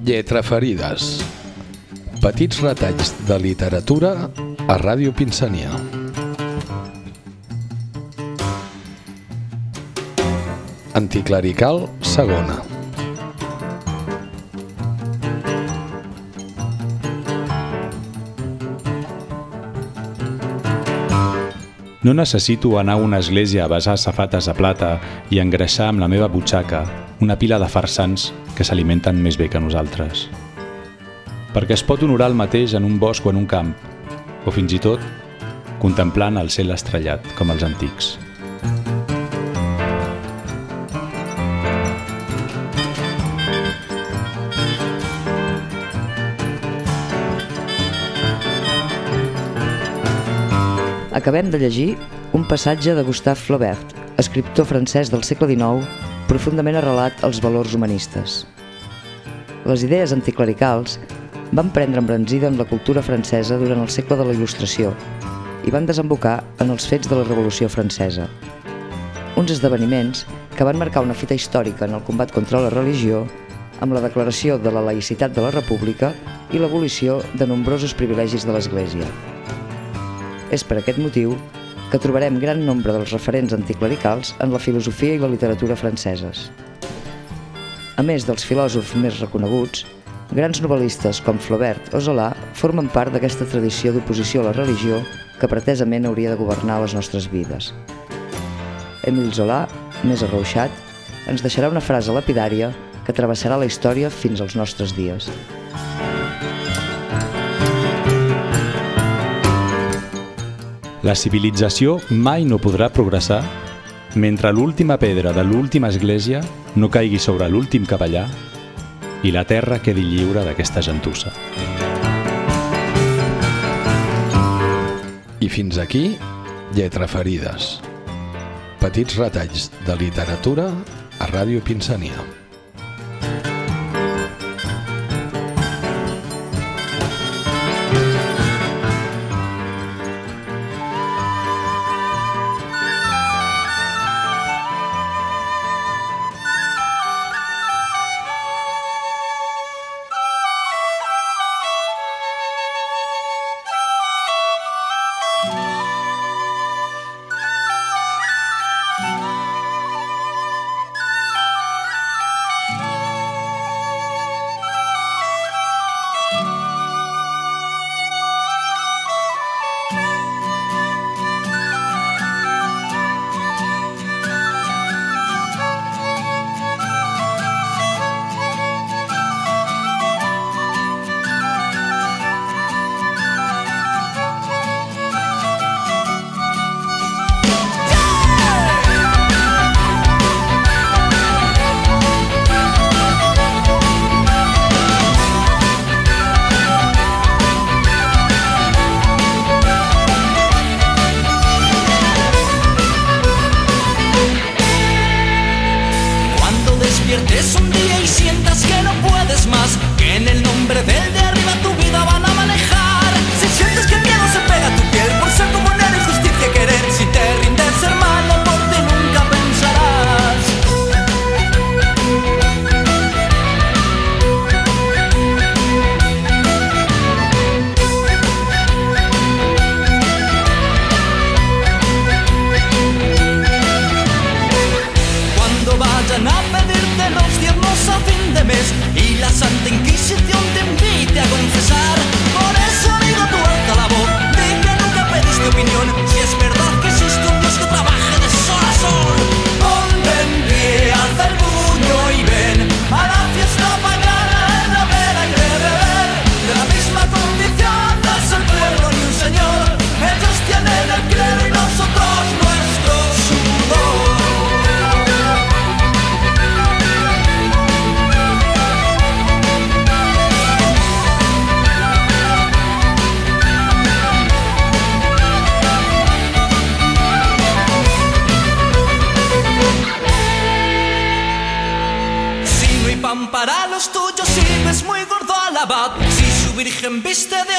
Lletraferides. Petits retalls de literatura a Ràdio Pinsania. Anticlerical segona. No necessito anar a una església a besar safates de plata i engreixar amb la meva butxaca una pila de farsans que s'alimenten més bé que nosaltres. Perquè es pot honorar el mateix en un bosc o en un camp, o fins i tot contemplant el cel estrellat com els antics. Acabem de llegir un passatge de Gustave Flaubert, escriptor francès del segle XIX, profundament arrelat als valors humanistes. Les idees anticlericals van prendre embranzida en la cultura francesa durant el segle de la Il·lustració i van desembocar en els fets de la Revolució Francesa. Uns esdeveniments que van marcar una fita històrica en el combat contra la religió amb la declaració de la laïcitat de la República i l'abolició de nombrosos privilegis de l'Església. És per aquest motiu que trobarem gran nombre dels referents anticlericals en la filosofia i la literatura franceses. A més dels filòsofs més reconeguts, grans novel·listes com Flaubert o Zola formen part d'aquesta tradició d'oposició a la religió que pretesament hauria de governar les nostres vides. Émile Zola, més arrauxat, ens deixarà una frase lapidària que travessarà la història fins als nostres dies. La civilització mai no podrà progressar mentre l'última pedra de l'última església no caigui sobre l'últim cavallà i la terra quedi lliure d'aquesta gentussa. I fins aquí, Lletraferides. Petits retalls de literatura a Ràdio Pinsania. Más, que en el para los tuyos, si ves muy gordo al abad. Si su virgen viste de